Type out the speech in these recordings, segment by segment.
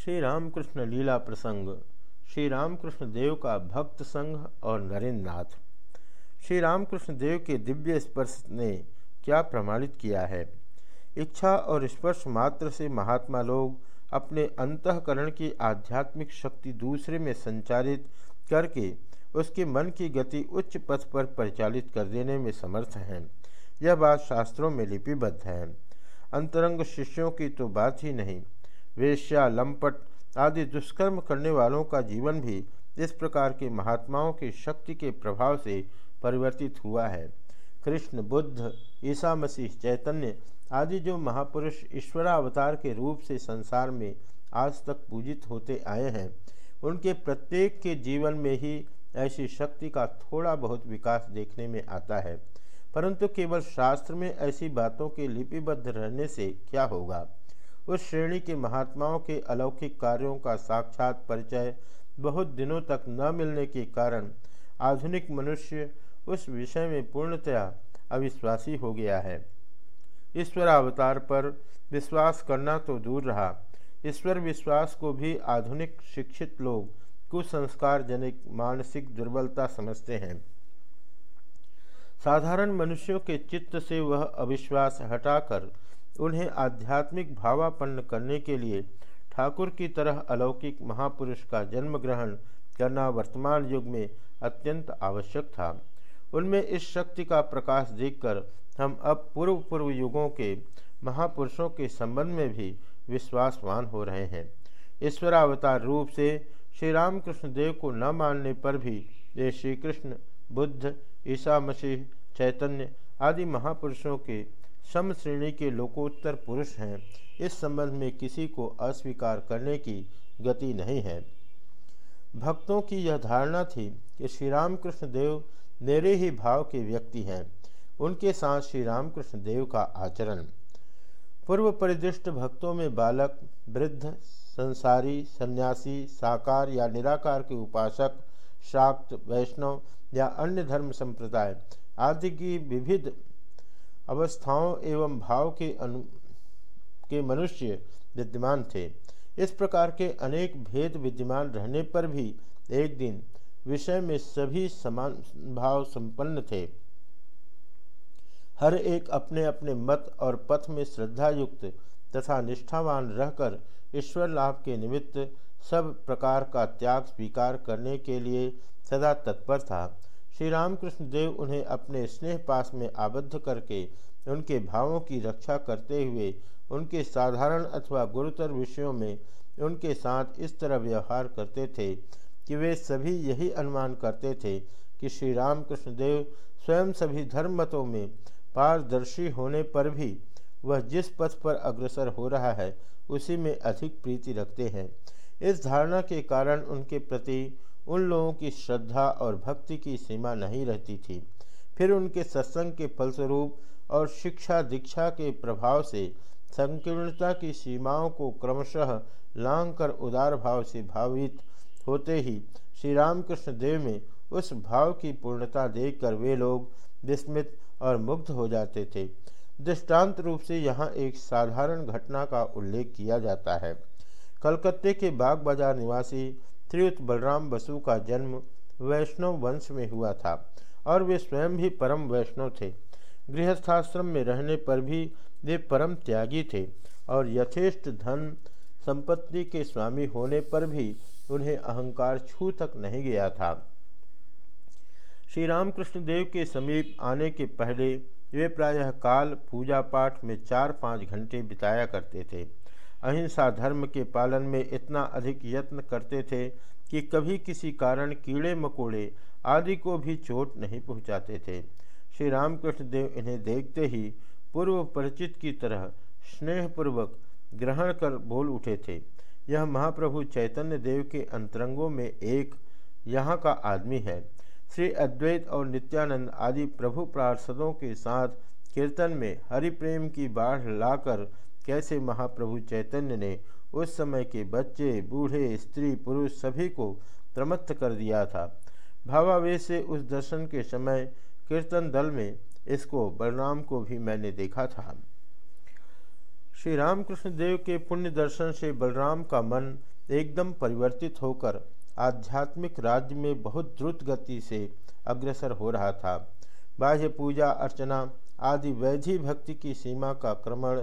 श्री रामकृष्ण लीला प्रसंग श्री रामकृष्ण देव का भक्त संघ और नरेंद्र नाथ श्री रामकृष्ण देव के दिव्य स्पर्श ने क्या प्रमाणित किया है? इच्छा और स्पर्श मात्र से महात्मा लोग अपने अंतकरण की आध्यात्मिक शक्ति दूसरे में संचारित करके उसके मन की गति उच्च पथ पर परिचालित कर देने में समर्थ हैं। यह बात शास्त्रों में लिपिबद्ध है। अंतरंग शिष्यों की तो बात ही नहीं। वेश्या, लंपट आदि दुष्कर्म करने वालों का जीवन भी इस प्रकार के महात्माओं की शक्ति के प्रभाव से परिवर्तित हुआ है। कृष्ण, बुद्ध, ईसा मसीह, चैतन्य आदि जो महापुरुष ईश्वरावतार के रूप से संसार में आज तक पूजित होते आए हैं, उनके प्रत्येक के जीवन में ही ऐसी शक्ति का थोड़ा बहुत विकास देखने में आता है। परंतु केवल शास्त्र में ऐसी बातों के लिपिबद्ध रहने से क्या होगा? उस श्रेणी के महात्माओं के अलौकिक कार्यों का साक्षात परिचय बहुत दिनों तक न मिलने के कारण आधुनिक मनुष्य उस विषय में पूर्णतया अविश्वासी हो गया है। ईश्वर अवतार पर विश्वास करना तो दूर रहा। ईश्वर विश्वास को भी आधुनिक शिक्षित लोग कुसंस्कार जनिक मानसिक दुर्बलता समझते हैं। साधारण मनुष्यों के चित्त से वह अविश्वास हटाकर उन्हें आध्यात्मिक भावापन्न करने के लिए ठाकुर की तरह अलौकिक महापुरुष का जन्म ग्रहण करना वर्तमान युग में अत्यंत आवश्यक था। उनमें इस शक्ति का प्रकाश देखकर हम अब पूर्व पूर्व युगों के महापुरुषों के संबंध में भी विश्वासवान हो रहे हैं। ईश्वरावतार रूप से श्री रामकृष्ण देव को न मानने पर भी ये श्री कृष्ण बुद्ध, ईसा मसीह, चैतन्य आदि महापुरुषों के सम श्रेणी के लोकोत्तर पुरुष हैं। इस संबंध में किसी को अस्वीकार करने की गति नहीं है। भक्तों की यह धारणा थी कि श्री रामकृष्ण देव मेरे ही भाव के व्यक्ति हैं। उनके साथ श्री रामकृष्ण देव का आचरण। पूर्व परिदृष्ट भक्तों में बालक, वृद्ध, संसारी, सन्यासी, साकार या निराकार के उपासक, शाक्त, वैष्णव या अन्य धर्म संप्रदाय आदि की विविध अवस्थाओं एवं भाव के अनु, के मनुष्य विद्यमान थे। इस प्रकार के अनेक भेद विद्यमान रहने पर भी एक दिन विषय में सभी समान भाव संपन्न थे। हर एक अपने अपने मत और पथ में श्रद्धा युक्त तथा निष्ठावान रहकर ईश्वर लाभ के निमित्त सब प्रकार का त्याग स्वीकार करने के लिए सदा तत्पर था। श्री रामकृष्ण देव उन्हें अपने स्नेह पास में आबद्ध करके, उनके भावों की रक्षा करते हुए, उनके साधारण अथवा गुरुतर विषयों में उनके साथ इस तरह व्यवहार करते थे कि वे सभी यही अनुमान करते थे कि श्री रामकृष्ण देव स्वयं सभी धर्म मतों में पारदर्शी होने पर भी वह जिस पथ पर अग्रसर हो रहा है, उसी में अधिक प्रीति रखते हैं। इस धारणा के कारण उनके प्रति उन लोगों की श्रद्धा और भक्ति की सीमा नहीं रहती थी। फिर उनके सत्संग के फलस्वरूप और शिक्षा दीक्षा के प्रभाव से संकीर्णता की सीमाओं को क्रमशः लांग कर उदार भाव से भावित होते ही श्री रामकृष्ण देव में उस भाव की पूर्णता देखकर वे लोग विस्मित और मुग्ध हो जाते थे। दृष्टांत रूप से यहाँ एक साधारण घटना का उल्लेख किया जाता है। कलकत्ते के बाग बाज़ार निवासी त्रियुत बलराम बसु का जन्म वैष्णव वंश में हुआ था और वे स्वयं भी परम वैष्णव थे। गृहस्थाश्रम में रहने पर भी वे परम त्यागी थे और यथेष्ट धन संपत्ति के स्वामी होने पर भी उन्हें अहंकार छू तक नहीं गया था। श्री रामकृष्ण देव के समीप आने के पहले वे प्रायः काल पूजा पाठ में चार पाँच घंटे बिताया करते थे। अहिंसा धर्म के पालन में इतना अधिक यत्न करते थे कि कभी किसी कारण कीड़े मकोड़े आदि को भी चोट नहीं पहुँचाते थे। श्री रामकृष्ण देव इन्हें देखते ही पूर्व परिचित की तरह स्नेहपूर्वक ग्रहण कर बोल उठे थे। यह महाप्रभु चैतन्य देव के अंतरंगों में एक यहाँ का आदमी है। श्री अद्वैत और नित्यानंद आदि प्रभु पार्षदों के साथ कीर्तन में हरि प्रेम की बाढ़ लाकर कैसे महाप्रभु चैतन्य ने उस समय के बच्चे, बूढ़े, स्त्री, पुरुष सभी को प्रमत्त कर दिया था। भावावेश से उस दर्शन के समय कीर्तन दल में इसको, बलराम को भी मैंने देखा था। श्री रामकृष्ण देव के पुण्य दर्शन से बलराम का मन एकदम परिवर्तित होकर आध्यात्मिक राज्य में बहुत द्रुत गति से अग्रसर हो रहा था। बाह्य पूजा, अर्चना आदि वैधि भक्ति की सीमा का क्रमण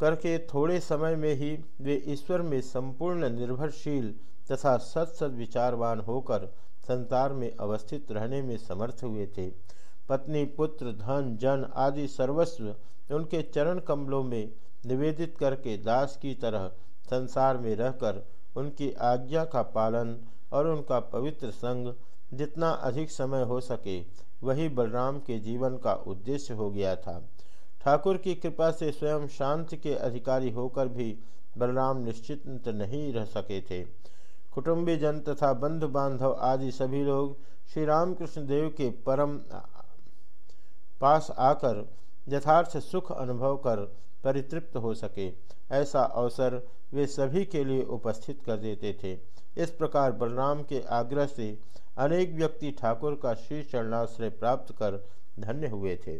करके थोड़े समय में ही वे ईश्वर में संपूर्ण निर्भरशील तथा सत सद विचारवान होकर संसार में अवस्थित रहने में समर्थ हुए थे। पत्नी, पुत्र, धन, जन आदि सर्वस्व उनके चरण कमलों में निवेदित करके दास की तरह संसार में रहकर उनकी आज्ञा का पालन और उनका पवित्र संग जितना अधिक समय हो सके, वही बलराम के जीवन का उद्देश्य हो गया था। ठाकुर की कृपा से स्वयं शांति के अधिकारी होकर भी बलराम निश्चिंत नहीं रह सके थे। कुटुंबी जन तथा बंधु बांधव आदि सभी लोग श्री रामकृष्ण देव के परम पास आकर यथार्थ सुख अनुभव कर परितृप्त हो सके। ऐसा अवसर वे सभी के लिए उपस्थित कर देते थे। इस प्रकार बलराम के आग्रह से अनेक व्यक्ति ठाकुर का श्री चरणाश्रय प्राप्त कर धन्य हुए थे।